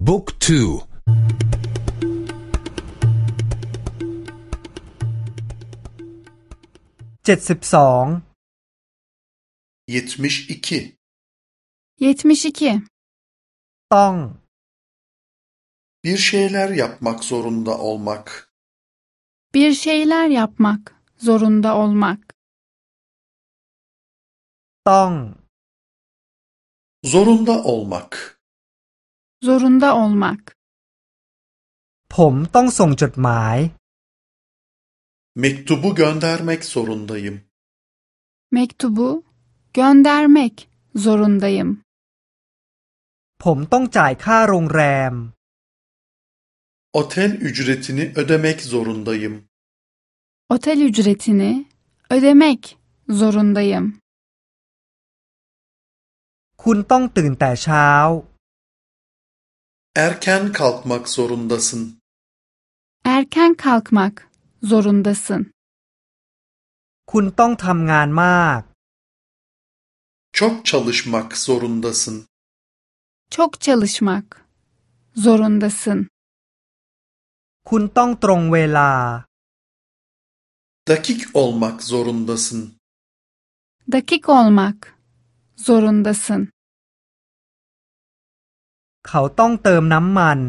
Book 2 72 72 72 Tong Bir şeyler yapmak zorunda olmak. Bir şeyler yapmak zorunda olmak. Tong Zorunda olmak Zorunda olmak. ผมต้องส่งจดหมาย Mektubu göndermek zorundayım. Mektubu göndermek zorundayım. ผมต้องจ่ายค่าโรงแรม Otel ücretini ödemek zorundayım. Otel ücretini ödemek zorundayım. คุณต้องตื่นแต่เช้า Erken kalkmak zorundasın. Erken kalkmak zorundasın. คุณต้องทำงานมาก Çok çalışmak zorundasın. Çok çalışmak zorundasın. คุณต้องตรงเวลา Dakik olmak zorundasın. Dakik olmak zorundasın. เขาต้องเติมน้ำมัน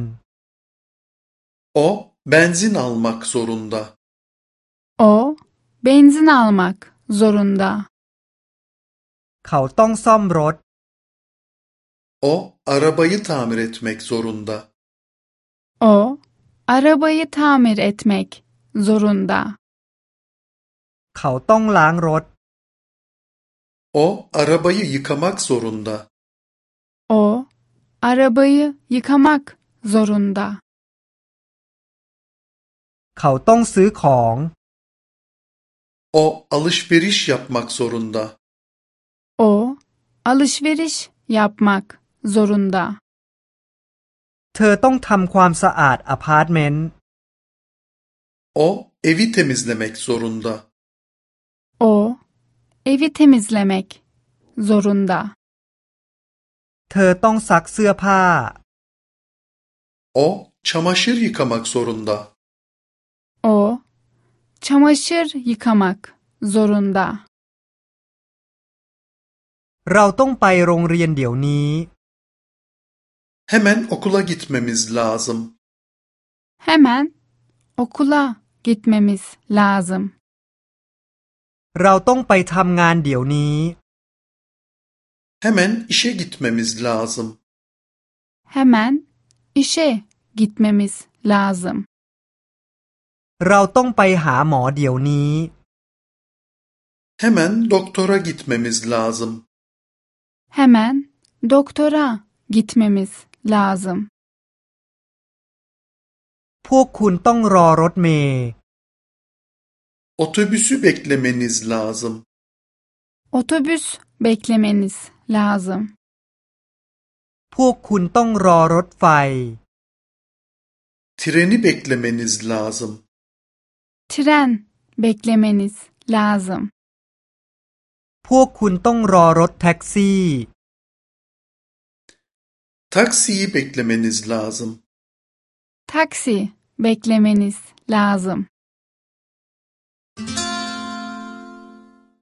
O benzin almak zorunda. O benzin almak zorunda. เขาต้องซ่อมรถ O arabayı tamir etmek zorunda. O arabayı tamir etmek zorunda. เขาต้องล้างรถ O arabayı yıkamak zorunda. O arabayı yıkamak zorunda. เขาต้องซื้อของ O alışveriş yapmak zorunda. O alışveriş yapmak zorunda. เธอต้องทำความสะอาดอพาร์ตเมนต์ O evi temizlemek zorunda. O evi temizlemek zorunda. เธอต้องซักเสื้อผ้า O çamaşır yıkamak zorunda. O çamaşır yıkamak zorunda. เราต้องไปโรงเรียนเดี๋ยวนี้ Hemen okula gitmemiz lazım. Hemen okula gitmemiz lazım. เราต้องไปทำงานเดี๋ยวนี้ Hemen işe gitmemiz lazım. Hemen işe gitmemiz lazım. เราต้องไปหาหมอเดี๋ยวนี้ Hemen doktora gitmemiz lazım. Hemen doktora gitmemiz lazım. พวกคุณต้องรอรถเมล์ Otobüsü beklemeniz lazım. Otobüs beklemeniz lazım. พวกคุณต้องรอรถไฟ Treni beklemeniz lazım. Tren beklemeniz lazım. พวกคุณต้องรอรถแท็กซี่ Taksiyi beklemeniz lazım. Taksi beklemeniz lazım.